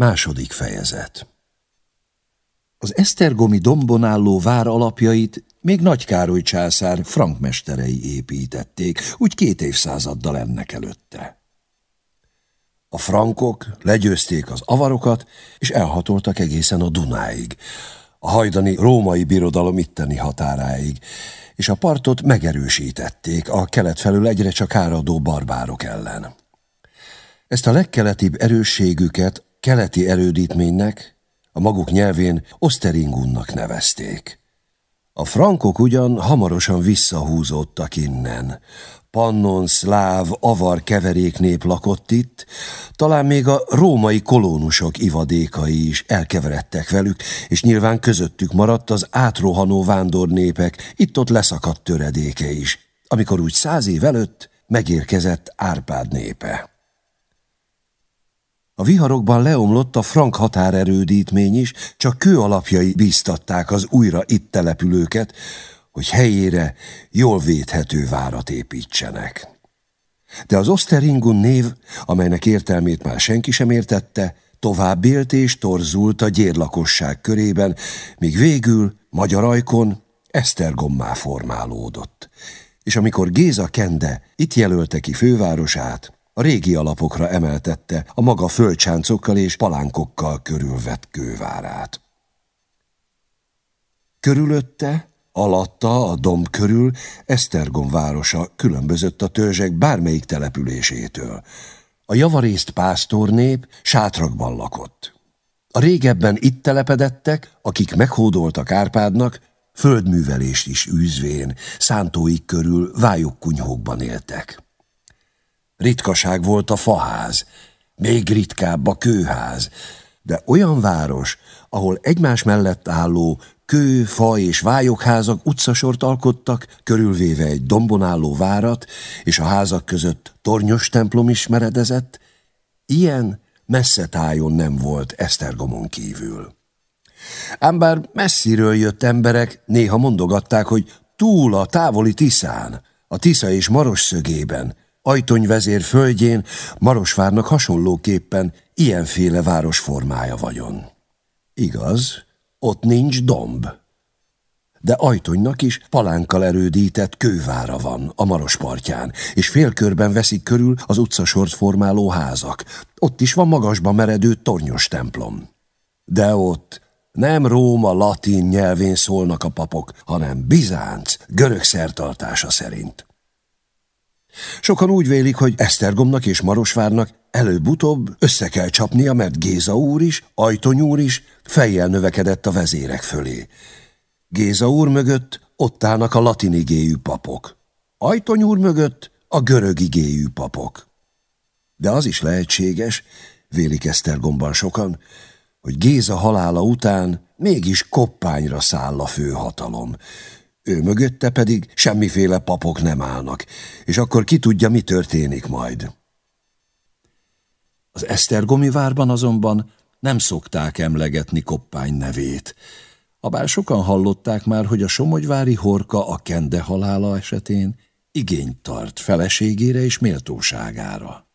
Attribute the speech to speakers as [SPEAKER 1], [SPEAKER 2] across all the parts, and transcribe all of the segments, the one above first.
[SPEAKER 1] Második fejezet Az Esztergomi dombon álló vár alapjait még Nagy Károly császár frankmesterei építették, úgy két évszázaddal ennek előtte. A frankok legyőzték az avarokat, és elhatoltak egészen a Dunáig, a hajdani római birodalom itteni határáig, és a partot megerősítették a kelet felül egyre csak áradó barbárok ellen. Ezt a legkeletibb erősségüket keleti erődítménynek, a maguk nyelvén Oszteringunnak nevezték. A frankok ugyan hamarosan visszahúzódtak innen. Pannon, szláv, avar keveréknép lakott itt, talán még a római kolónusok ivadékai is elkeveredtek velük, és nyilván közöttük maradt az átrohanó vándornépek, itt-ott leszakadt töredéke is, amikor úgy száz év előtt megérkezett Árpád népe. A viharokban leomlott a frank határerődítmény is, csak kő alapjai bíztatták az újra itt települőket, hogy helyére jól védhető várat építsenek. De az Oszteringun név, amelynek értelmét már senki sem értette, tovább élt és torzult a gyérlakosság körében, míg végül magyar ajkon Esztergommá formálódott. És amikor Géza Kende itt jelölte ki fővárosát, a régi alapokra emeltette a maga földcsáncokkal és palánkokkal körülvett kővárát. Körülötte, alatta, a domb körül Esztergom városa különbözött a törzsek bármelyik településétől. A javarészt pásztornép sátrakban lakott. A régebben itt telepedettek, akik meghódoltak Árpádnak, földművelést is űzvén, szántóik körül vályokkunyhókban éltek. Ritkaság volt a faház, még ritkább a kőház, de olyan város, ahol egymás mellett álló kő, fa és vályokházak utcasort alkottak, körülvéve egy dombon álló várat, és a házak között tornyos templom is meredezett, ilyen messze tájon nem volt Esztergomon kívül. Ám bár messziről jött emberek néha mondogatták, hogy túl a távoli Tiszán, a Tisza és Maros szögében, Ajtony vezér földjén Marosvárnak hasonlóképpen ilyenféle városformája vagyon. Igaz, ott nincs domb. De Ajtonynak is palánkkal erődített kővára van a Maros partján, és félkörben veszik körül az utcasort formáló házak. Ott is van magasba meredő tornyos templom. De ott nem Róma latin nyelvén szólnak a papok, hanem Bizánc, görög szertartása szerint. Sokan úgy vélik, hogy Esztergomnak és Marosvárnak előbb-utóbb össze kell csapnia, mert Géza úr is, Ajtony úr is fejjel növekedett a vezérek fölé. Géza úr mögött ott állnak a latin igéjű papok. Ajtony úr mögött a görög igéjű papok. De az is lehetséges, vélik Esztergomban sokan, hogy Géza halála után mégis koppányra száll a főhatalom, ő mögötte pedig semmiféle papok nem állnak, és akkor ki tudja, mi történik majd. Az Esztergomi várban azonban nem szokták emlegetni Koppány nevét. Habár sokan hallották már, hogy a Somogyvári Horka a Kende halála esetén igényt tart feleségére és méltóságára.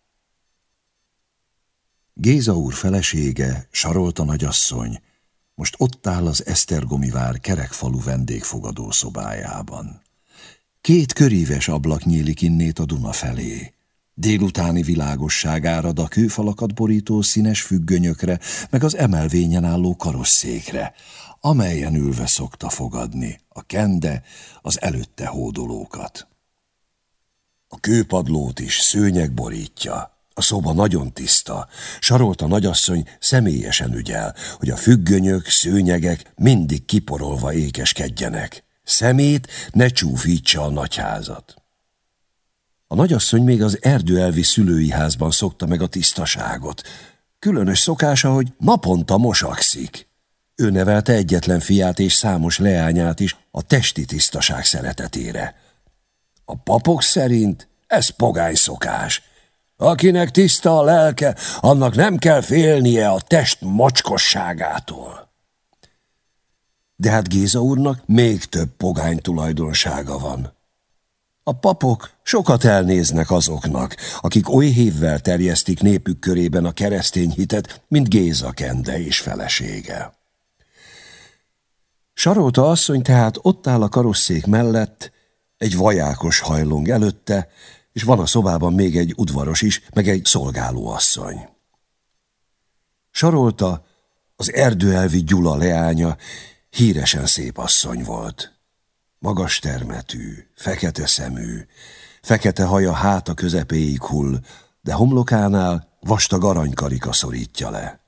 [SPEAKER 1] Géza úr felesége, Sarolta nagyasszony, most ott áll az Esztergomi vár kerekfalu vendégfogadó szobájában. Két köríves ablak nyílik innét a Duna felé. Délutáni világosság árad a kőfalakat borító színes függönyökre, meg az emelvényen álló karosszékre, amelyen ülve szokta fogadni a kende az előtte hódolókat. A kőpadlót is szőnyeg borítja, a szoba nagyon tiszta. Sarolta nagyasszony személyesen ügyel, hogy a függönyök, szőnyegek mindig kiporolva ékeskedjenek. Szemét ne csúfítsa a nagyházat. A nagyasszony még az erdőelvi szülői házban szokta meg a tisztaságot. Különös szokása, hogy naponta mosakszik. Ő nevelte egyetlen fiát és számos leányát is a testi tisztaság szeretetére. A papok szerint ez pogány szokás – Akinek tiszta a lelke, annak nem kell félnie a test mocskosságától. De hát Géza úrnak még több pogány tulajdonsága van. A papok sokat elnéznek azoknak, akik oly hévvel terjesztik népük körében a keresztény hitet, mint Géza Kende és felesége. Sarolta asszony tehát ott áll a karosszék mellett, egy vajákos hajlong előtte, és van a szobában még egy udvaros is, meg egy szolgáló asszony. Sarolta, az erdőelvi Gyula leánya, híresen szép asszony volt. Magas termetű, fekete szemű, fekete haja háta közepéig hull, de homlokánál vastag aranykarika szorítja le.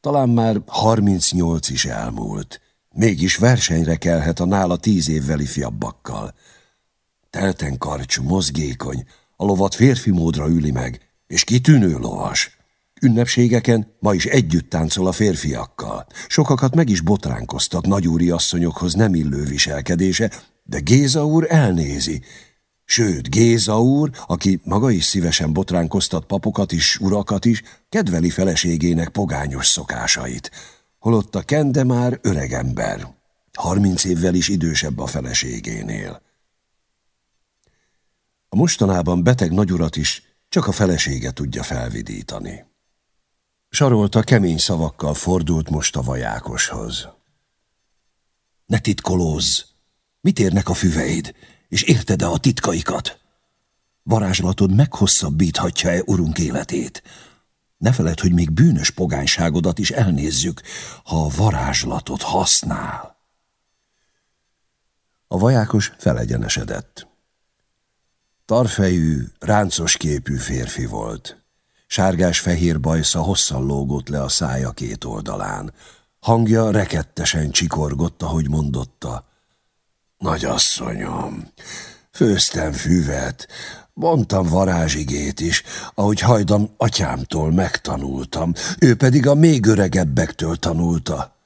[SPEAKER 1] Talán már 38 is elmúlt, mégis versenyre kelhet a nála tíz évvel ifjabbakkal. Telten karcsú, mozgékony, a lovat férfi módra üli meg, és kitűnő lovas. Ünnepségeken ma is együtt táncol a férfiakkal. Sokakat meg is botránkoztat nagyúri asszonyokhoz nem illő viselkedése, de Géza úr elnézi. Sőt, Géza úr, aki maga is szívesen botránkoztat papokat is, urakat is, kedveli feleségének pogányos szokásait. Holott a Kende már öregember, harminc évvel is idősebb a feleségénél. Mostanában beteg nagyurat is csak a felesége tudja felvidítani. Sarolta kemény szavakkal fordult most a vajákoshoz. Ne titkolózz! Mit érnek a füveid, és érted-e a titkaikat? Varázslatod meghosszabbíthatja-e urunk életét? Ne feled, hogy még bűnös pogányságodat is elnézzük, ha a varázslatot használ. A vajákos felegyenesedett. Tarfejű, ráncos képű férfi volt. Sárgás-fehér bajsza hosszan lógott le a szája két oldalán. Hangja rekettesen csikorgott, ahogy mondotta. Nagyasszonyom, főztem füvet, mondtam varázsigét is, ahogy hajdam atyámtól megtanultam, ő pedig a még öregebbektől tanulta.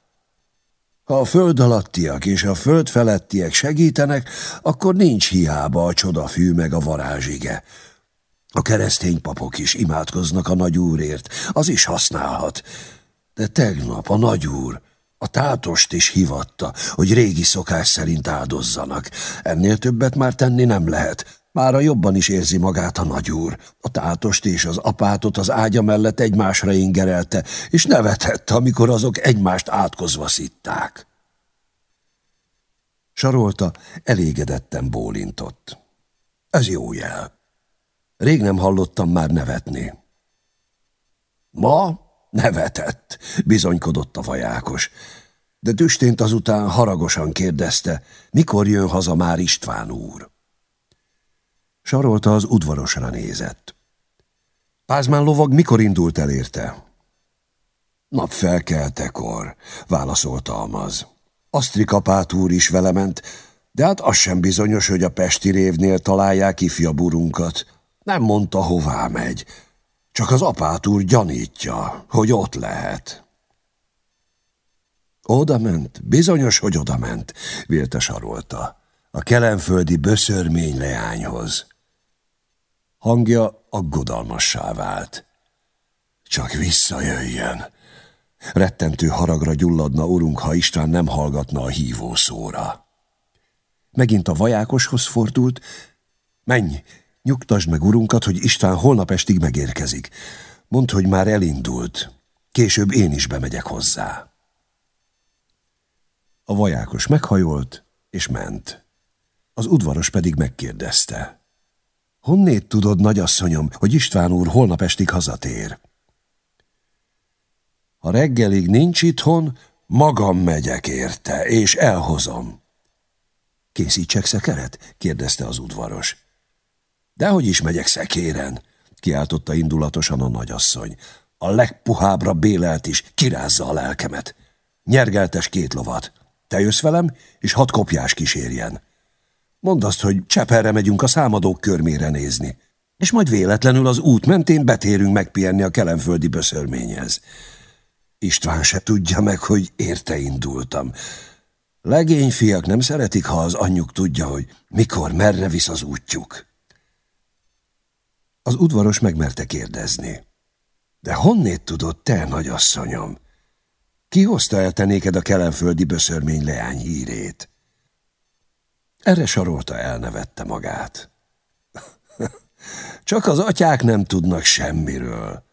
[SPEAKER 1] Ha a föld alattiak és a föld felettiek segítenek, akkor nincs hiába a csodafű meg a varázsige. A keresztény papok is imádkoznak a nagyúrért, az is használhat. De tegnap a nagyúr a tátost is hivatta, hogy régi szokás szerint áldozzanak. Ennél többet már tenni nem lehet. Mára jobban is érzi magát a nagyúr. A tátost és az apátot az ágya mellett egymásra ingerelte, és nevetett, amikor azok egymást átkozva szitták. Sarolta elégedetten bólintott. Ez jó jel. Rég nem hallottam már nevetni. Ma nevetett, bizonykodott a vajákos. De tüstént azután haragosan kérdezte, mikor jön haza már István úr. Sarolta az udvarosra nézett. Pázmán lovag mikor indult el érte? Napfelkeltekor, válaszolta Almaz. Asztri kapát úr is vele ment, de hát az sem bizonyos, hogy a Pesti révnél találják ifjaburunkat. Nem mondta, hová megy. Csak az apát úr gyanítja, hogy ott lehet. Oda ment, bizonyos, hogy oda ment, vélte sarolta. A kelenföldi böszörmény leányhoz. Hangja aggodalmassá vált. Csak visszajöjjön. Rettentő haragra gyulladna urunk, ha István nem hallgatna a hívó szóra. Megint a vajákoshoz fordult. Menj, Nyugtasd meg urunkat, hogy István holnap estig megérkezik. Mondd, hogy már elindult. Később én is bemegyek hozzá. A vajákos meghajolt, és ment. Az udvaros pedig megkérdezte. Honnét tudod, nagyasszonyom, hogy István úr holnap estig hazatér? Ha reggelig nincs itthon, magam megyek érte, és elhozom. Készítsek szekeret? kérdezte az udvaros. Dehogy is megyek szekéren, kiáltotta indulatosan a nagyasszony. A legpuhábbra bélelt is kirázza a lelkemet. Nyergeltes két lovat. Te jössz velem, és hat kopjás kísérjen. Mondd azt, hogy Cseperre megyünk a számadók körmére nézni, és majd véletlenül az út mentén betérünk megpihenni a kelemföldi böszörményhez. István se tudja meg, hogy érte indultam. Legényfiak nem szeretik, ha az anyjuk tudja, hogy mikor, merre visz az útjuk. Az udvaros megmerte kérdezni. De honnét tudod te, nagyasszonyom? Ki hozta el te néked a kelenföldi böszörmény leány hírét? Erre sarolta elnevette magát. Csak az atyák nem tudnak semmiről.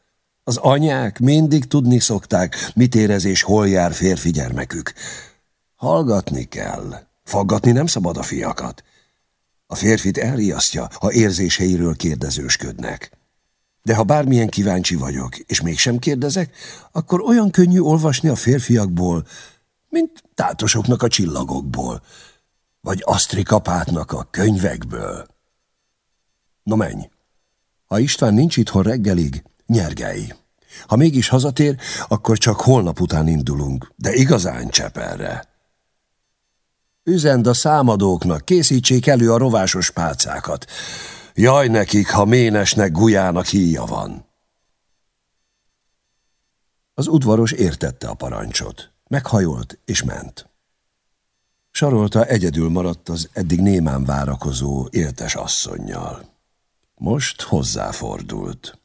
[SPEAKER 1] Az anyák mindig tudni szokták, mit érez és hol jár férfi gyermekük. Hallgatni kell. Faggatni nem szabad a fiakat. A férfit elriasztja, ha érzéseiről kérdezősködnek. De ha bármilyen kíváncsi vagyok, és mégsem kérdezek, akkor olyan könnyű olvasni a férfiakból, mint tátosoknak a csillagokból, vagy asztrikapátnak a könyvekből. No menj! Ha István nincs itthon reggelig, nyergelj. Ha mégis hazatér, akkor csak holnap után indulunk, de igazán Csepelre. Üzend a számadóknak, készítsék elő a rovásos pálcákat. Jaj nekik, ha ménesnek gulyának híja van. Az udvaros értette a parancsot. Meghajolt és ment. Sarolta egyedül maradt az eddig némán várakozó éltes asszonnyal. Most hozzáfordult.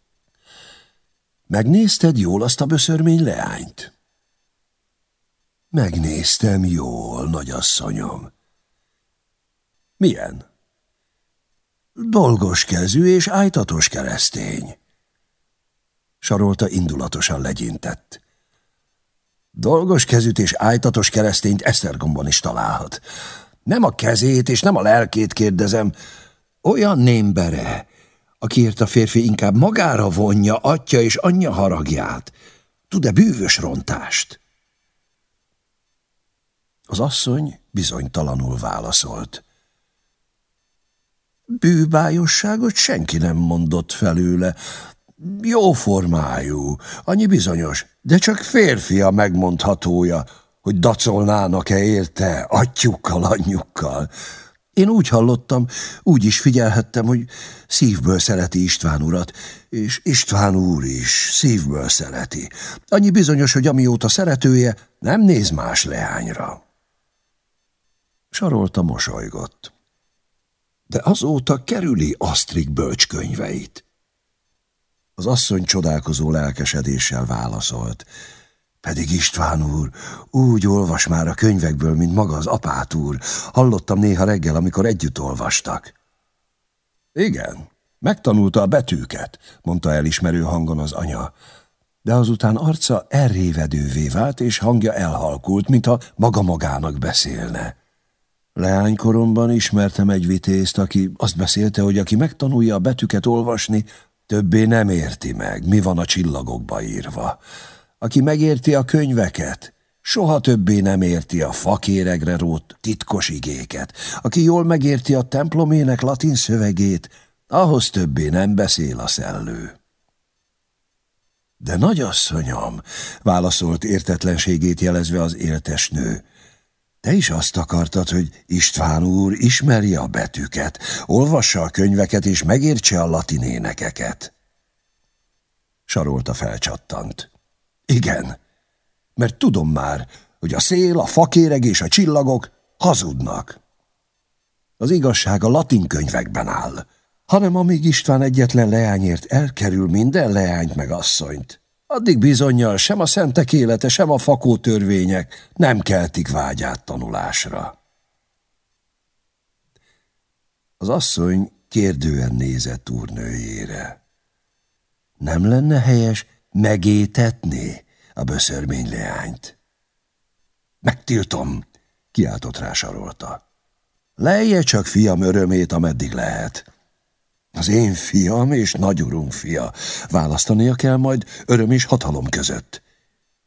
[SPEAKER 1] Megnézted jól azt a böszörmény leányt? Megnéztem jól, nagyasszonyom. Milyen? Dolgos kezű és ájtatos keresztény. Sarolta indulatosan legyintett. Dolgos kezűt és ájtatos keresztényt Esztergomban is találhat. Nem a kezét és nem a lelkét kérdezem, olyan némbere, akiért a férfi inkább magára vonja atya és anyja haragját. Tud-e bűvös rontást? Az asszony bizonytalanul válaszolt. Bűbájosságot senki nem mondott felőle. Jó formájú, annyi bizonyos, de csak férfi a megmondhatója, hogy dacolnának-e érte atyukkal, anyjukkal. Én úgy hallottam, úgy is figyelhettem, hogy szívből szereti István urat, és István úr is szívből szereti. Annyi bizonyos, hogy amióta szeretője, nem néz más leányra. Sarolta mosolygott. De azóta kerüli Asztrik bölcskönyveit. Az asszony csodálkozó lelkesedéssel válaszolt. Pedig István úr, úgy olvas már a könyvekből, mint maga az apát úr. Hallottam néha reggel, amikor együtt olvastak. Igen, megtanulta a betűket, mondta elismerő hangon az anya. De azután arca elrévedővé vált, és hangja elhalkult, mintha maga magának beszélne. Leánykoromban ismertem egy vitézt, aki azt beszélte, hogy aki megtanulja a betűket olvasni, többé nem érti meg, mi van a csillagokba írva. Aki megérti a könyveket, soha többé nem érti a fakéregre rót titkos igéket. Aki jól megérti a templomének latin szövegét, ahhoz többé nem beszél a szellő. De nagyasszonyom, válaszolt értetlenségét jelezve az éltes nő, te is azt akartad, hogy István úr ismerje a betűket, olvassa a könyveket és megértse a latin énekeket. Sarolta felcsattant. Igen, mert tudom már, hogy a szél, a fakéreg és a csillagok hazudnak. Az igazság a latin könyvekben áll, hanem amíg István egyetlen leányért elkerül minden leányt meg asszonyt. Addig bizonyal sem a szentek élete, sem a fakó törvények nem keltik vágyát tanulásra. Az asszony kérdően nézett úrnőjére. Nem lenne helyes megétetni a böszörmény leányt? Megtiltom, kiáltott rá sarolta. Lejje csak fiam örömét, ameddig lehet. Az én fiam és nagyurunk fia. Választania kell majd öröm és hatalom között.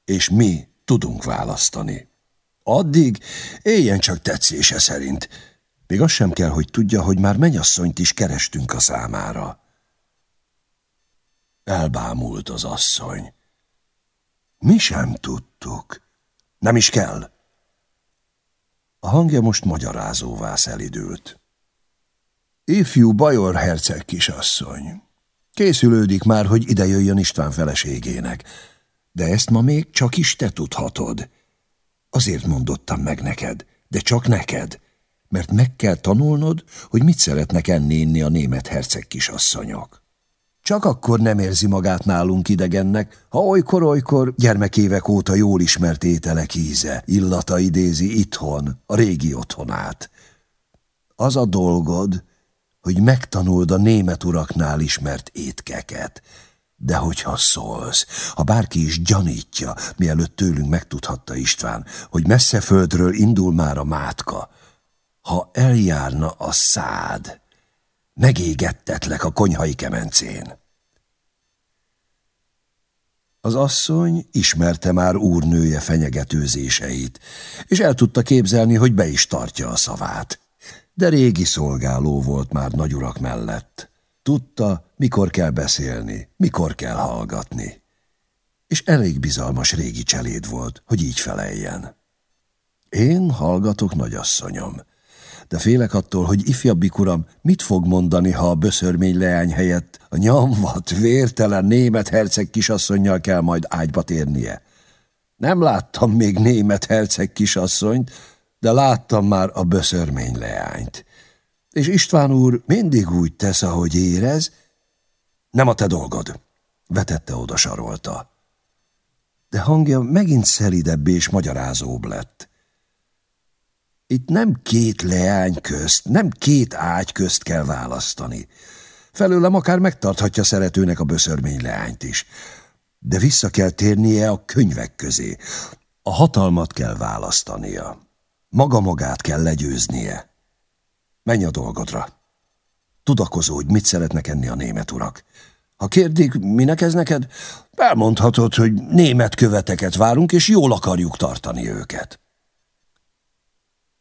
[SPEAKER 1] És mi tudunk választani. Addig éljen csak tetszése szerint. Még az sem kell, hogy tudja, hogy már mennyasszonyt is kerestünk a számára. Elbámult az asszony. Mi sem tudtuk. Nem is kell. A hangja most magyarázóvá szelidült. Ifjú Bajor herceg kisasszony. Készülődik már, hogy ide jöjjön István feleségének. De ezt ma még csak is te tudhatod. Azért mondottam meg neked, de csak neked, mert meg kell tanulnod, hogy mit szeretnek enni-inni a német herceg kisasszonyok. Csak akkor nem érzi magát nálunk idegennek, ha olykor-olykor gyermekévek óta jól ismert ételek íze, illata idézi itthon, a régi otthonát. Az a dolgod, hogy megtanuld a német uraknál ismert étkeket. De hogyha szólsz, ha bárki is gyanítja, mielőtt tőlünk megtudhatta István, hogy messze földről indul már a mátka, ha eljárna a szád, megégettetlek a konyhai kemencén. Az asszony ismerte már úrnője fenyegetőzéseit, és el tudta képzelni, hogy be is tartja a szavát. De régi szolgáló volt már nagyurak mellett. Tudta, mikor kell beszélni, mikor kell hallgatni. És elég bizalmas régi cseléd volt, hogy így feleljen. Én hallgatok, nagyasszonyom, de félek attól, hogy ifjabbik uram mit fog mondani, ha a böszörmény leány helyett a nyomvat, vértelen német herceg kisasszonynal kell majd ágyba térnie. Nem láttam még német herceg kisasszonyt, de láttam már a böszörmény leányt. És István úr mindig úgy tesz, ahogy érez. Nem a te dolgod, vetette oda sarolta. De hangja megint szelidebb és magyarázóbb lett. Itt nem két leány közt, nem két ágy közt kell választani. Felőlem akár megtarthatja szeretőnek a böszörmény leányt is. De vissza kell térnie a könyvek közé. A hatalmat kell választania. Maga magát kell legyőznie. Menj a dolgodra. Tudakozódj, mit szeretnek enni a német urak. Ha kérdik, minek ez neked, elmondhatod, hogy német követeket várunk, és jól akarjuk tartani őket.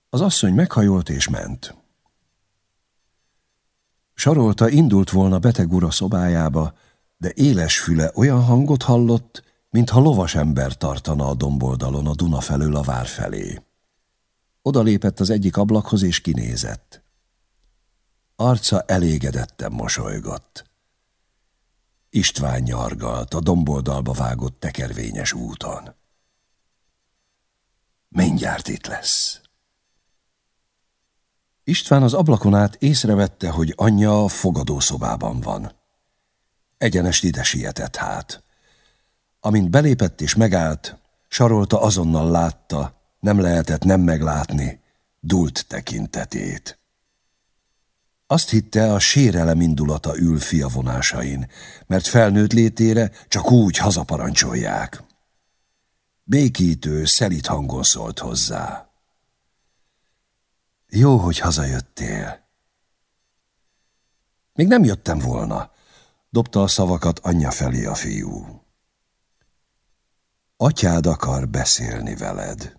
[SPEAKER 1] Az asszony meghajolt és ment. Sarolta indult volna beteg ura szobájába, de éles füle olyan hangot hallott, mintha lovas ember tartana a domboldalon a Duna felől a vár felé. Oda lépett az egyik ablakhoz és kinézett. Arca elégedetten mosolygott. István nyargalt a domboldalba vágott tekervényes úton. Mindjárt itt lesz. István az ablakon át észrevette, hogy anyja a fogadószobában van. Egyenest ide sietett hát. Amint belépett és megállt, sarolta azonnal látta, nem lehetett nem meglátni, dult tekintetét. Azt hitte, a sérelem indulata ül fia vonásain, mert felnőtt létére csak úgy hazaparancsolják. Békítő, szelit hangon szólt hozzá. Jó, hogy hazajöttél. Még nem jöttem volna, dobta a szavakat anyja felé a fiú. Atyád akar beszélni veled.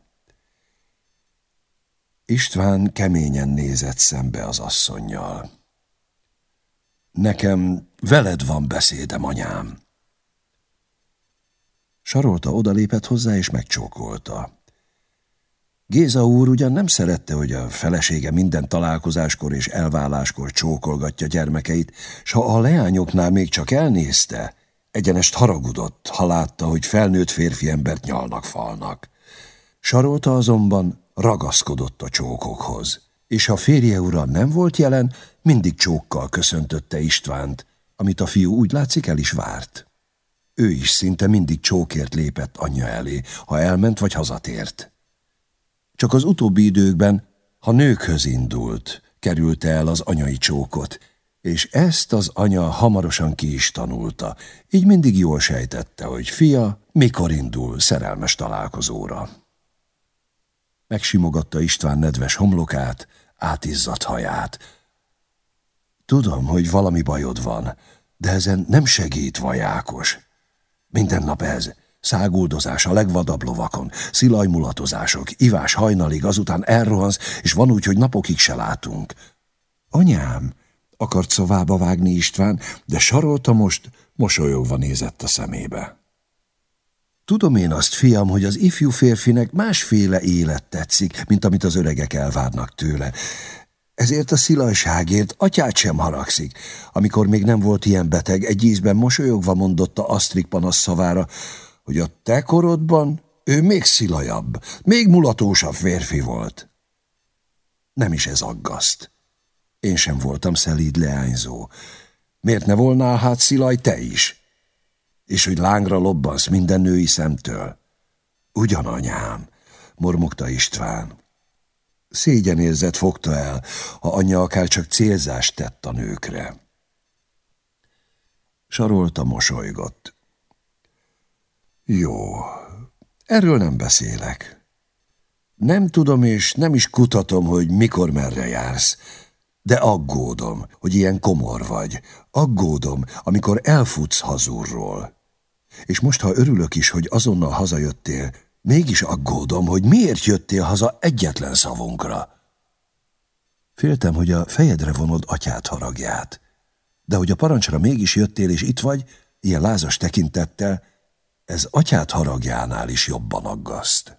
[SPEAKER 1] István keményen nézett szembe az asszonnyal. Nekem veled van beszédem, anyám. Sarolta odalépett hozzá és megcsókolta. Géza úr ugyan nem szerette, hogy a felesége minden találkozáskor és elváláskor csókolgatja gyermekeit, s ha a leányoknál még csak elnézte, egyenest haragudott, ha látta, hogy felnőtt férfi embert nyalnak falnak. Sarolta azonban ragaszkodott a csókokhoz, és ha férje ura nem volt jelen, mindig csókkal köszöntötte Istvánt, amit a fiú úgy látszik el is várt. Ő is szinte mindig csókért lépett anyja elé, ha elment vagy hazatért. Csak az utóbbi időkben, ha nőkhöz indult, kerülte el az anyai csókot, és ezt az anya hamarosan ki is tanulta, így mindig jól sejtette, hogy fia mikor indul szerelmes találkozóra. Megsimogatta István nedves homlokát, átizzadt haját. Tudom, hogy valami bajod van, de ezen nem segít vajákos. Minden nap ez, Száguldozás a legvadabb lovakon, szilajmulatozások, ivás hajnalig, azután elrohansz, és van úgy, hogy napokig se látunk. Anyám, akart szavába vágni István, de sarolta most, mosolyogva nézett a szemébe. Tudom én azt, fiam, hogy az ifjú férfinek másféle élet tetszik, mint amit az öregek elvárnak tőle. Ezért a szilajságért atyát sem haragszik. Amikor még nem volt ilyen beteg, egy ízben mosolyogva mondotta Asztrik panasz szavára, hogy a te korodban ő még szilajabb, még mulatósabb férfi volt. Nem is ez aggaszt. Én sem voltam szelíd leányzó. Miért ne volnál hát szilaj te is? És hogy lángra lobbansz minden női szemtől? Ugyan, anyám, mormogta István. Szégyenérzet fogta el, ha anyja akár csak célzást tett a nőkre. Sarolta mosolygott. Jó, erről nem beszélek. Nem tudom és nem is kutatom, hogy mikor merre jársz, de aggódom, hogy ilyen komor vagy. Aggódom, amikor elfutsz hazurról. És most, ha örülök is, hogy azonnal hazajöttél, mégis aggódom, hogy miért jöttél haza egyetlen szavunkra. Féltem, hogy a fejedre vonod atyát haragját. De hogy a parancsra mégis jöttél és itt vagy, ilyen lázas tekintettel, ez atyát haragjánál is jobban aggaszt.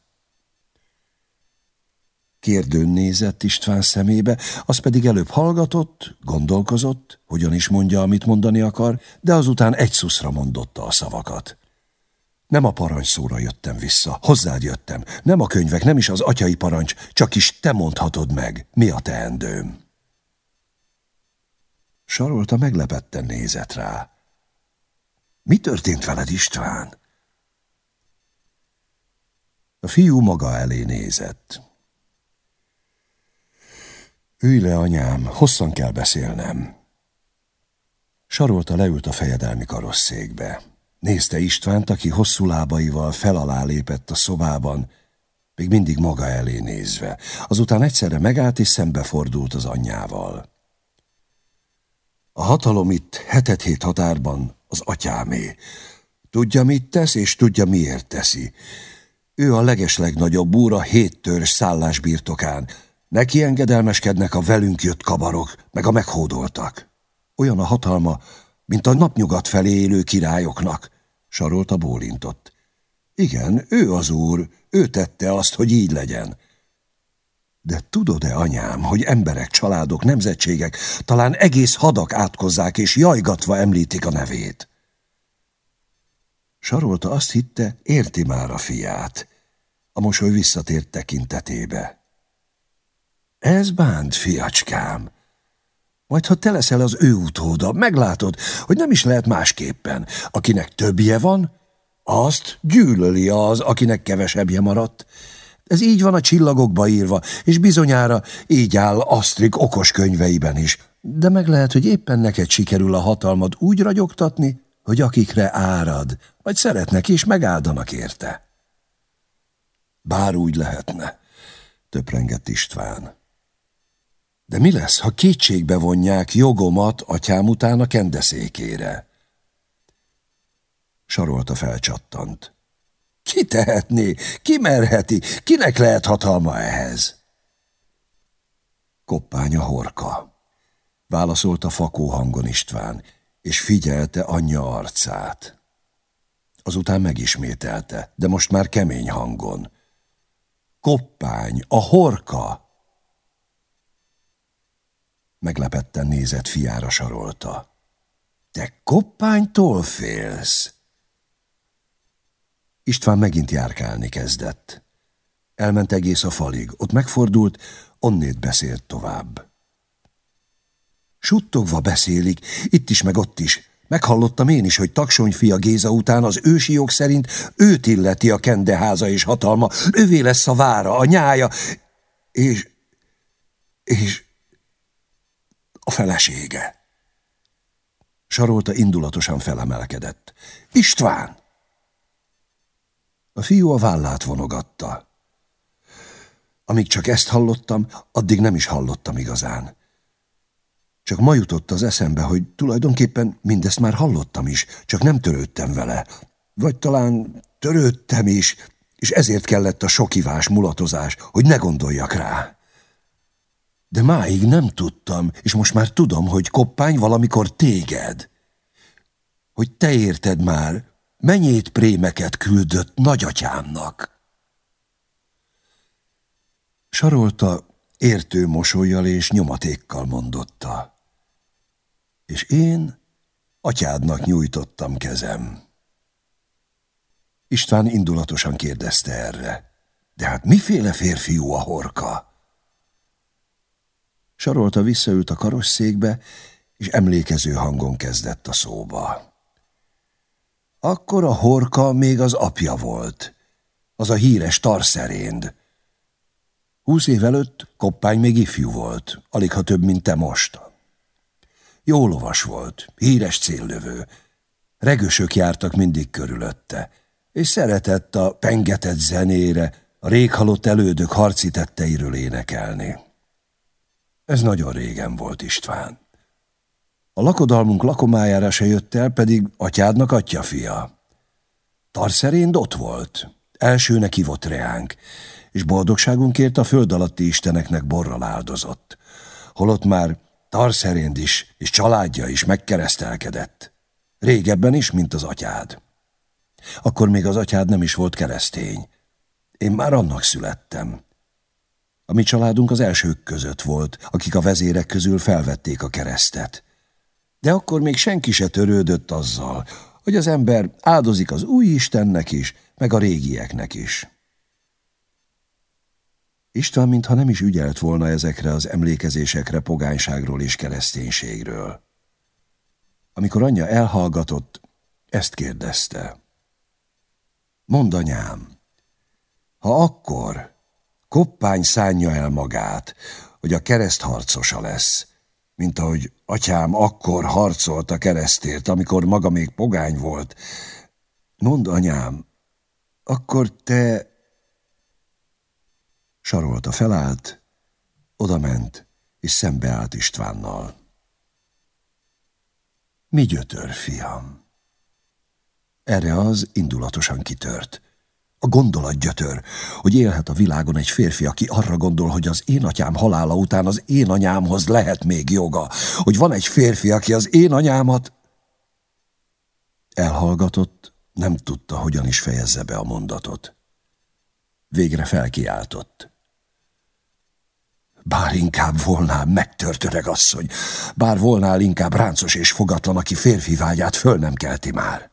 [SPEAKER 1] Kérdőn nézett István szemébe, az pedig előbb hallgatott, gondolkozott, hogyan is mondja, amit mondani akar, de azután egy szuszra mondotta a szavakat. Nem a parancsszóra jöttem vissza, hozzád jöttem. Nem a könyvek, nem is az atyai parancs, csak is te mondhatod meg, mi a teendőm. Sarolta meglepetten nézett rá. Mi történt veled, István? A fiú maga elé nézett. Ülj le, anyám, hosszan kell beszélnem. Sarolta leült a fejedelmi karosszékbe. Nézte Istvánt, aki hosszú lábaival felalá lépett a szobában, még mindig maga elé nézve. Azután egyszerre megállt és szembefordult az anyjával. A hatalom itt hetet hét határban az atyámé. Tudja, mit tesz, és tudja, miért teszi. Ő a legeslegnagyobb úr a hét törzs szállás birtokán. Neki engedelmeskednek a velünk jött kabarok, meg a meghódoltak. Olyan a hatalma, mint a napnyugat felé élő királyoknak, sarolta bólintott. Igen, ő az úr, ő tette azt, hogy így legyen. De tudod-e, anyám, hogy emberek, családok, nemzetségek, talán egész hadak átkozzák és jajgatva említik a nevét? Sarolta azt hitte, érti már a fiát. A mosoly visszatért tekintetébe. Ez bánt, fiacskám. Majd ha te leszel az ő utóda, meglátod, hogy nem is lehet másképpen. Akinek többje van, azt gyűlöli az, akinek kevesebbje maradt. Ez így van a csillagokba írva, és bizonyára így áll Asztrik okos könyveiben is. De meg lehet, hogy éppen neked sikerül a hatalmad úgy ragyogtatni, hogy akikre árad, vagy szeretnek és megáldanak érte. Bár úgy lehetne, töprengett István. De mi lesz, ha kétségbe vonják jogomat atyám után a kendeszékére? Sarolta felcsattant. Ki tehetné, ki merheti, kinek lehet hatalma ehhez? Koppánya horka. Válaszolta fakó hangon István, és figyelte anyja arcát. Azután megismételte, de most már kemény hangon. Koppány, a horka! Meglepetten nézett fiára sarolta. Te koppánytól félsz? István megint járkálni kezdett. Elment egész a falig, ott megfordult, onnét beszélt tovább. Suttogva beszélik, itt is meg ott is. Meghallottam én is, hogy Taksony fia Géza után az ősi jog szerint őt illeti a kendeháza és hatalma, ővé lesz a vára, a nyája, és... és... a felesége. Sarolta indulatosan felemelkedett. István! A fiú a vállát vonogatta. Amíg csak ezt hallottam, addig nem is hallottam igazán. Csak ma jutott az eszembe, hogy tulajdonképpen mindezt már hallottam is, csak nem törődtem vele. Vagy talán törődtem is, és ezért kellett a sokivás mulatozás, hogy ne gondoljak rá. De máig nem tudtam, és most már tudom, hogy koppány valamikor téged. Hogy te érted már, mennyét prémeket küldött nagyatyámnak. Sarolta értő mosolyjal és nyomatékkal mondotta. És én atyádnak nyújtottam kezem. István indulatosan kérdezte erre. De hát miféle férfiú a horka? Sarolta visszaült a karosszékbe, és emlékező hangon kezdett a szóba. Akkor a horka még az apja volt, az a híres tarszerénd. Húsz év előtt koppány még ifjú volt, alig ha több, mint te most. Jó lovas volt, híres céllövő. Regősök jártak mindig körülötte, és szeretett a pengetett zenére, a réghalott elődök harci tetteiről énekelni. Ez nagyon régen volt István. A lakodalmunk lakomájára se jött el, pedig atyádnak atya fia. Tarszerénd ott volt, elsőnek hívott reánk, és boldogságunkért a föld alatti isteneknek borral áldozott. Holott már Tarszerénd is, és családja is megkeresztelkedett. Régebben is, mint az atyád. Akkor még az atyád nem is volt keresztény. Én már annak születtem. A mi családunk az elsők között volt, akik a vezérek közül felvették a keresztet. De akkor még senki se törődött azzal, hogy az ember áldozik az új Istennek is, meg a régieknek is. István mintha nem is ügyelt volna ezekre az emlékezésekre pogányságról és kereszténységről. Amikor anyja elhallgatott, ezt kérdezte. Mondd anyám, ha akkor koppány szánja el magát, hogy a keresztharcosa lesz, mint ahogy atyám akkor harcolt a keresztért, amikor maga még pogány volt. Mondd, anyám, akkor te... Sarolta felállt, odament, és szembeállt Istvánnal. Mi gyötör, fiam? Erre az indulatosan kitört. A gondolatgyötör, hogy élhet a világon egy férfi, aki arra gondol, hogy az én atyám halála után az én anyámhoz lehet még joga, hogy van egy férfi, aki az én anyámat... Elhallgatott, nem tudta, hogyan is fejezze be a mondatot. Végre felkiáltott. Bár inkább volnál megtört öreg asszony, bár volnál inkább ráncos és fogatlan, aki férfi vágyát föl nem kelti már.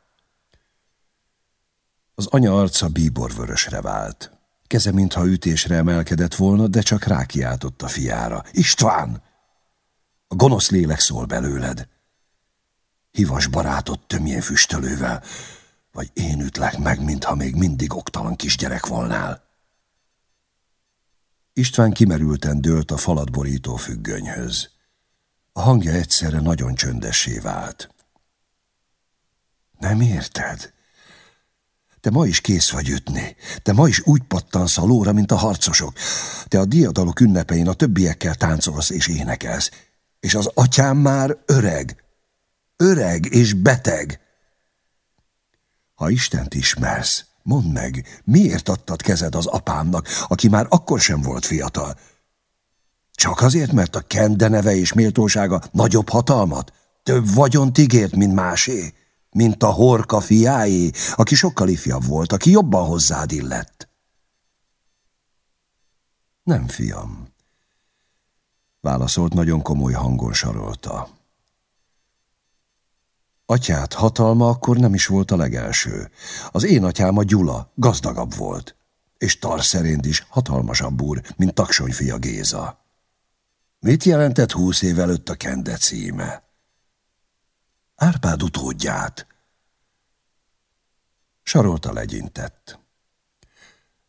[SPEAKER 1] Az anya arca bíborvörösre vált. Keze mintha ütésre emelkedett volna, de csak rákiáltott a fiára. István! A gonosz lélek szól belőled. Hivas barátot tömjén füstölővel, vagy én ütlek meg, mintha még mindig oktalan kisgyerek volnál. István kimerülten dőlt a falat borító függönyhöz. A hangja egyszerre nagyon csöndessé vált. Nem érted? Te ma is kész vagy ütni. Te ma is úgy pattansz a lóra, mint a harcosok. Te a diadalok ünnepein a többiekkel táncolsz és énekelsz. És az atyám már öreg. Öreg és beteg. Ha Istent ismersz, mondd meg, miért adtad kezed az apámnak, aki már akkor sem volt fiatal? Csak azért, mert a Kende neve és méltósága nagyobb hatalmat, több vagyont ígért, mint másé? Mint a horka fiáé, aki sokkal ifjabb volt, aki jobban hozzád illett. Nem, fiam. Válaszolt nagyon komoly hangon sarolta. Atyát hatalma akkor nem is volt a legelső. Az én atyám a Gyula, gazdagabb volt, és Tarszerénd is hatalmasabb úr, mint Taksony fia Géza. Mit jelentett húsz év előtt a Kende címe? Árpád utódját. Sarolta legyintett.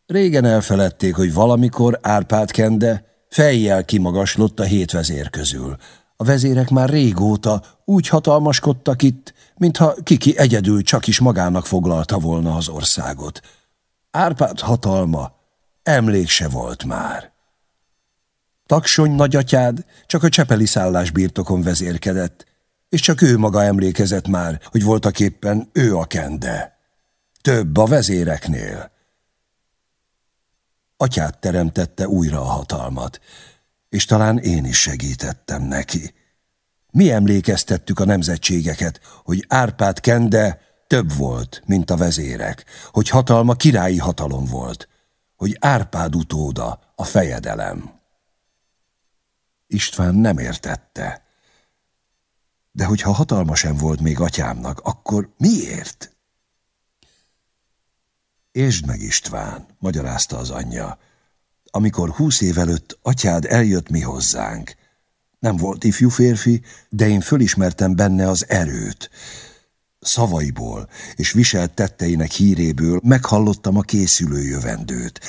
[SPEAKER 1] Régen elfeledték, hogy valamikor Árpád Kende fejjel kimagaslott a hét vezér közül. A vezérek már régóta úgy hatalmaskodtak itt, mintha Kiki egyedül csak is magának foglalta volna az országot. Árpád hatalma emlék se volt már. Taksony nagyatyád csak a csepeli szállás birtokon vezérkedett, és csak ő maga emlékezett már, hogy voltak éppen ő a kende. Több a vezéreknél. Atyát teremtette újra a hatalmat, és talán én is segítettem neki. Mi emlékeztettük a nemzetségeket, hogy Árpád kende több volt, mint a vezérek, hogy hatalma királyi hatalom volt, hogy Árpád utóda a fejedelem. István nem értette. De hogyha hatalma sem volt még atyámnak, akkor miért? Értsd meg, István, magyarázta az anyja. Amikor húsz év előtt atyád eljött mi hozzánk. Nem volt ifjú férfi, de én fölismertem benne az erőt. Szavaiból és viselt tetteinek híréből meghallottam a készülő jövendőt.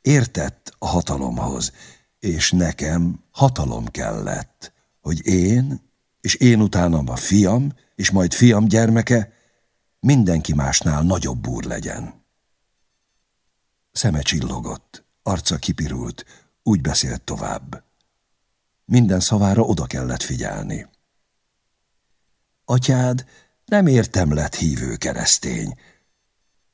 [SPEAKER 1] értett a hatalomhoz, és nekem hatalom kellett, hogy én, és én utánam a fiam, és majd fiam gyermeke, mindenki másnál nagyobb úr legyen. Szeme csillogott, arca kipirult, úgy beszélt tovább. Minden szavára oda kellett figyelni. Atyád nem értem lett hívő keresztény.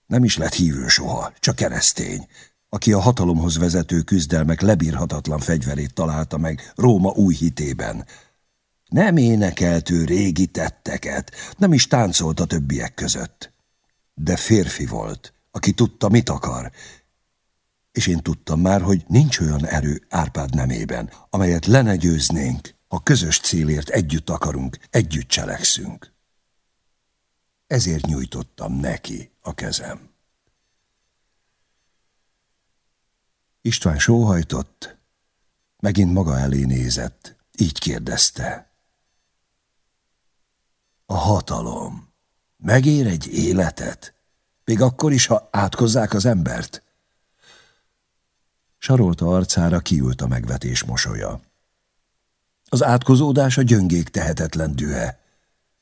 [SPEAKER 1] Nem is lett hívő soha, csak keresztény, aki a hatalomhoz vezető küzdelmek lebírhatatlan fegyverét találta meg Róma új hitében. Nem énekelt ő régi tetteket, nem is táncolt a többiek között. De férfi volt, aki tudta, mit akar, és én tudtam már, hogy nincs olyan erő Árpád nemében, amelyet le ne győznénk, ha közös célért együtt akarunk, együtt cselekszünk. Ezért nyújtottam neki a kezem. István sóhajtott, megint maga elé nézett, így kérdezte. A hatalom megér egy életet, még akkor is, ha átkozzák az embert? Sarolta arcára kiült a megvetés mosolya. Az átkozódás a gyöngék tehetetlen dühe.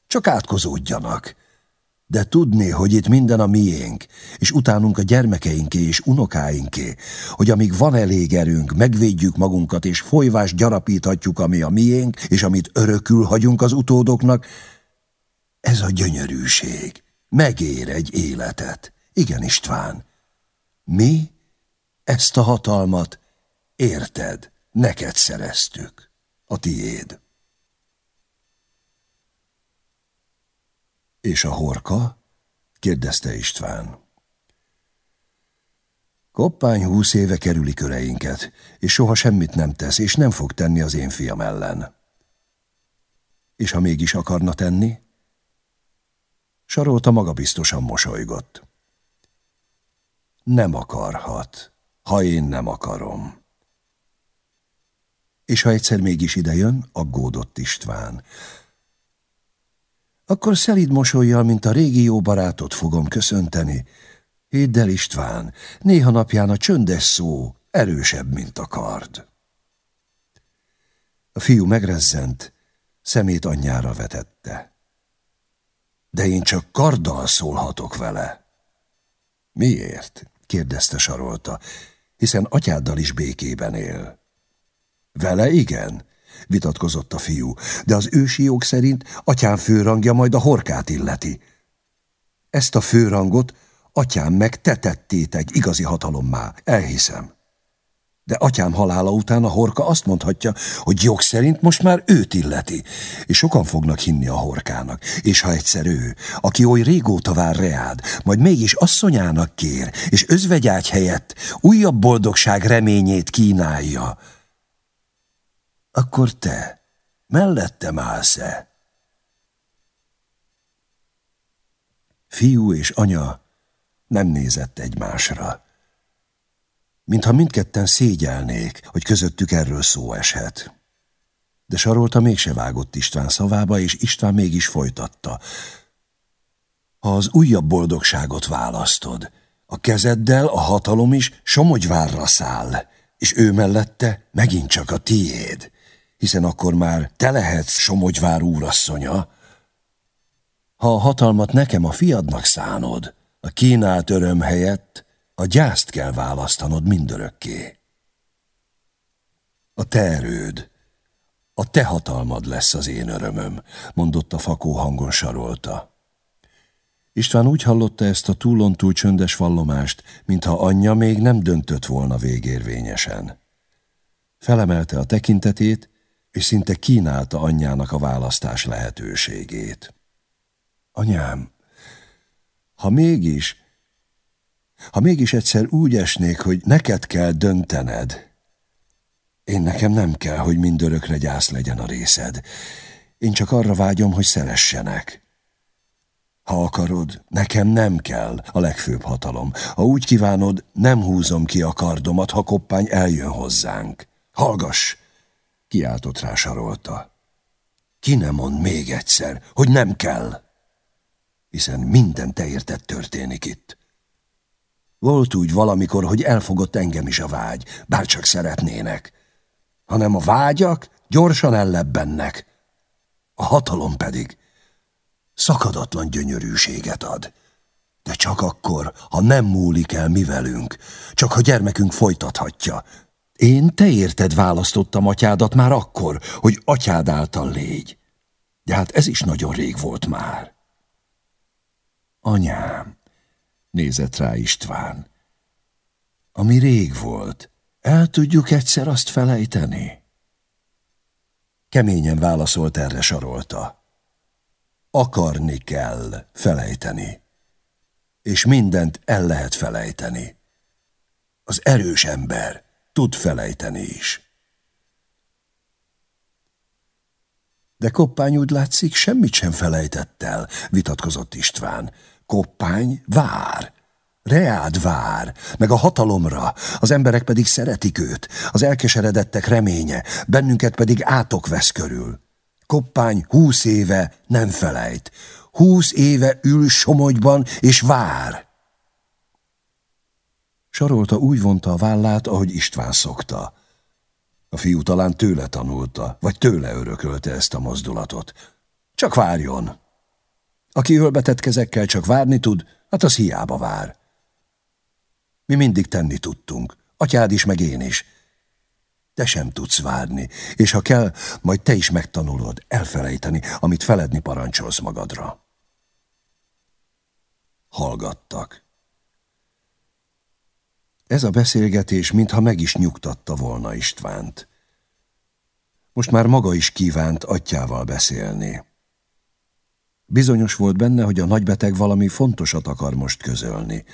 [SPEAKER 1] Csak átkozódjanak. De tudni, hogy itt minden a miénk, és utánunk a gyermekeinké és unokáinké, hogy amíg van elég erőnk, megvédjük magunkat, és folyvást gyarapíthatjuk, ami a miénk, és amit örökül hagyunk az utódoknak, ez a gyönyörűség. Megér egy életet. Igen, István. Mi ezt a hatalmat érted, neked szereztük, a tiéd. És a horka? kérdezte István. Koppány húsz éve kerüli köreinket, és soha semmit nem tesz, és nem fog tenni az én fiam ellen. És ha mégis akarna tenni? Sarolta magabiztosan mosolygott. Nem akarhat ha én nem akarom. És ha egyszer mégis idejön, aggódott István. Akkor szelid mosolyjal, mint a régi jó barátot fogom köszönteni. Hidd el, István, néha napján a csöndes szó erősebb, mint a kard. A fiú megrezzent, szemét anyjára vetette. De én csak karddal szólhatok vele. Miért? kérdezte Sarolta hiszen atyáddal is békében él. Vele igen, vitatkozott a fiú, de az ősi jog szerint atyám főrangja majd a horkát illeti. Ezt a főrangot atyám meg te tettétek igazi hatalommá, elhiszem. De atyám halála után a horka azt mondhatja, hogy jog szerint most már őt illeti, és sokan fognak hinni a horkának. És ha egyszer ő, aki oly régóta vár reád, majd mégis asszonyának kér, és özvegyágy helyett újabb boldogság reményét kínálja, akkor te mellettem állsz-e? Fiú és anya nem nézett egymásra mintha mindketten szégyelnék, hogy közöttük erről szó eshet. De Sarolta mégse vágott István szavába, és István mégis folytatta. Ha az újabb boldogságot választod, a kezeddel a hatalom is Somogyvárra száll, és ő mellette megint csak a tiéd, hiszen akkor már te lehetsz Somogyvár úrasszonya. Ha a hatalmat nekem a fiadnak szánod, a kínált öröm helyett, a gyászt kell választanod mindörökké. A te erőd, a te hatalmad lesz az én örömöm, mondott a fakó hangon sarolta. István úgy hallotta ezt a túlontúl csöndes vallomást, mintha anyja még nem döntött volna végérvényesen. Felemelte a tekintetét, és szinte kínálta anyjának a választás lehetőségét. Anyám, ha mégis ha mégis egyszer úgy esnék, hogy neked kell döntened, én nekem nem kell, hogy mindörökre gyász legyen a részed. Én csak arra vágyom, hogy szeressenek. Ha akarod, nekem nem kell a legfőbb hatalom. Ha úgy kívánod, nem húzom ki a kardomat, ha koppány eljön hozzánk. Hallgass! Kiáltott rá sarolta. Ki nem mond még egyszer, hogy nem kell? Hiszen minden te érted történik itt. Volt úgy valamikor, hogy elfogott engem is a vágy, bárcsak szeretnének. Hanem a vágyak gyorsan ellebbennek. A hatalom pedig szakadatlan gyönyörűséget ad. De csak akkor, ha nem múlik el mi velünk, csak ha gyermekünk folytathatja. Én te érted választottam atyádat már akkor, hogy atyád által légy. De hát ez is nagyon rég volt már. Anyám, nézett rá István. Ami rég volt, el tudjuk egyszer azt felejteni? Keményen válaszolt erre sarolta. Akarni kell felejteni. És mindent el lehet felejteni. Az erős ember tud felejteni is. De Koppány úgy látszik, semmit sem felejtett el, vitatkozott István. Koppány vár. Reád vár, meg a hatalomra, az emberek pedig szeretik őt, az elkeseredettek reménye, bennünket pedig átok vesz körül. Koppány húsz éve nem felejt, húsz éve ül Somogyban és vár. Sarolta úgy vonta a vállát, ahogy István szokta. A fiú talán tőle tanulta, vagy tőle örökölte ezt a mozdulatot. Csak várjon. Aki ölbetett kezekkel csak várni tud, hát az hiába vár. Mi mindig tenni tudtunk, atyád is, meg én is. Te sem tudsz várni, és ha kell, majd te is megtanulod elfelejteni, amit feledni parancsolsz magadra. Hallgattak. Ez a beszélgetés mintha meg is nyugtatta volna Istvánt. Most már maga is kívánt atyával beszélni. Bizonyos volt benne, hogy a nagybeteg valami fontosat akar most közölni.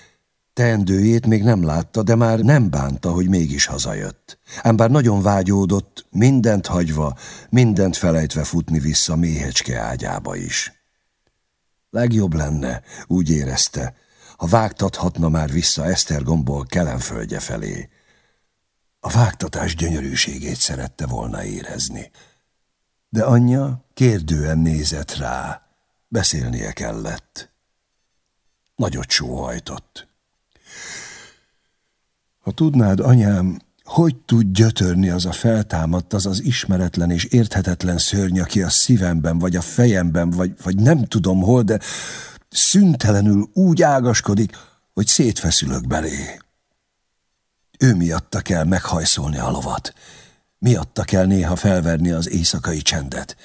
[SPEAKER 1] Teendőjét még nem látta, de már nem bánta, hogy mégis hazajött. Ám bár nagyon vágyódott, mindent hagyva, mindent felejtve futni vissza méhecske ágyába is. Legjobb lenne, úgy érezte, ha vágtathatna már vissza Esztergomból kelemföldje felé. A vágtatás gyönyörűségét szerette volna érezni. De anyja kérdően nézett rá, beszélnie kellett. Nagyot sóhajtott. Ha tudnád, anyám, hogy tud gyötörni az a feltámadt, az az ismeretlen és érthetetlen szörny, aki a szívemben, vagy a fejemben, vagy, vagy nem tudom hol, de szüntelenül úgy ágaskodik, hogy szétfeszülök belé. Ő miatta kell meghajszolni a lovat. Miatta kell néha felverni az éjszakai csendet.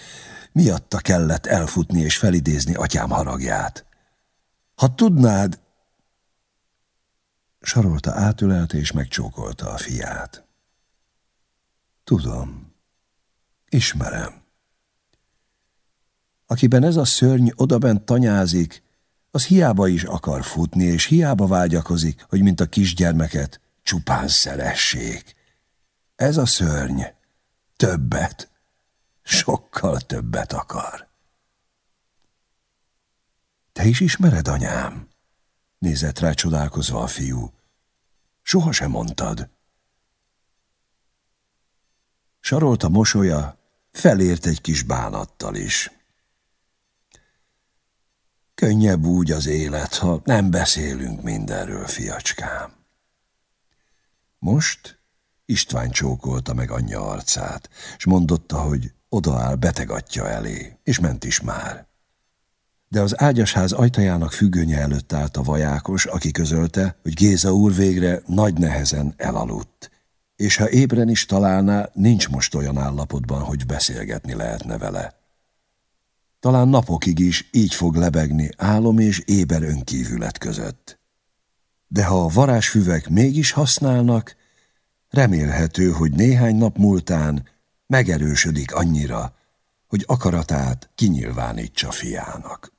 [SPEAKER 1] Miatta kellett elfutni és felidézni atyám haragját. Ha tudnád... Sarolta átülelte és megcsókolta a fiát. Tudom. Ismerem. Akiben ez a szörny odabent tanyázik, az hiába is akar futni, és hiába vágyakozik, hogy mint a kisgyermeket csupán szeressék. Ez a szörny többet, sokkal többet akar. Te is ismered, anyám? Nézett rá csodálkozva a fiú. Soha sem mondtad. Sarolta mosolya, felért egy kis bánattal is. Könnyebb úgy az élet, ha nem beszélünk mindenről, fiacskám. Most István csókolta meg anyja arcát, és mondotta, hogy odaáll betegatja elé, és ment is már. De az ágyasház ajtajának függönye előtt állt a vajákos, aki közölte, hogy Géza úr végre nagy nehezen elaludt, és ha ébren is találná, nincs most olyan állapotban, hogy beszélgetni lehetne vele. Talán napokig is így fog lebegni álom és éber önkívület között. De ha a varázsfüvek mégis használnak, remélhető, hogy néhány nap múltán megerősödik annyira, hogy akaratát kinyilvánítsa fiának.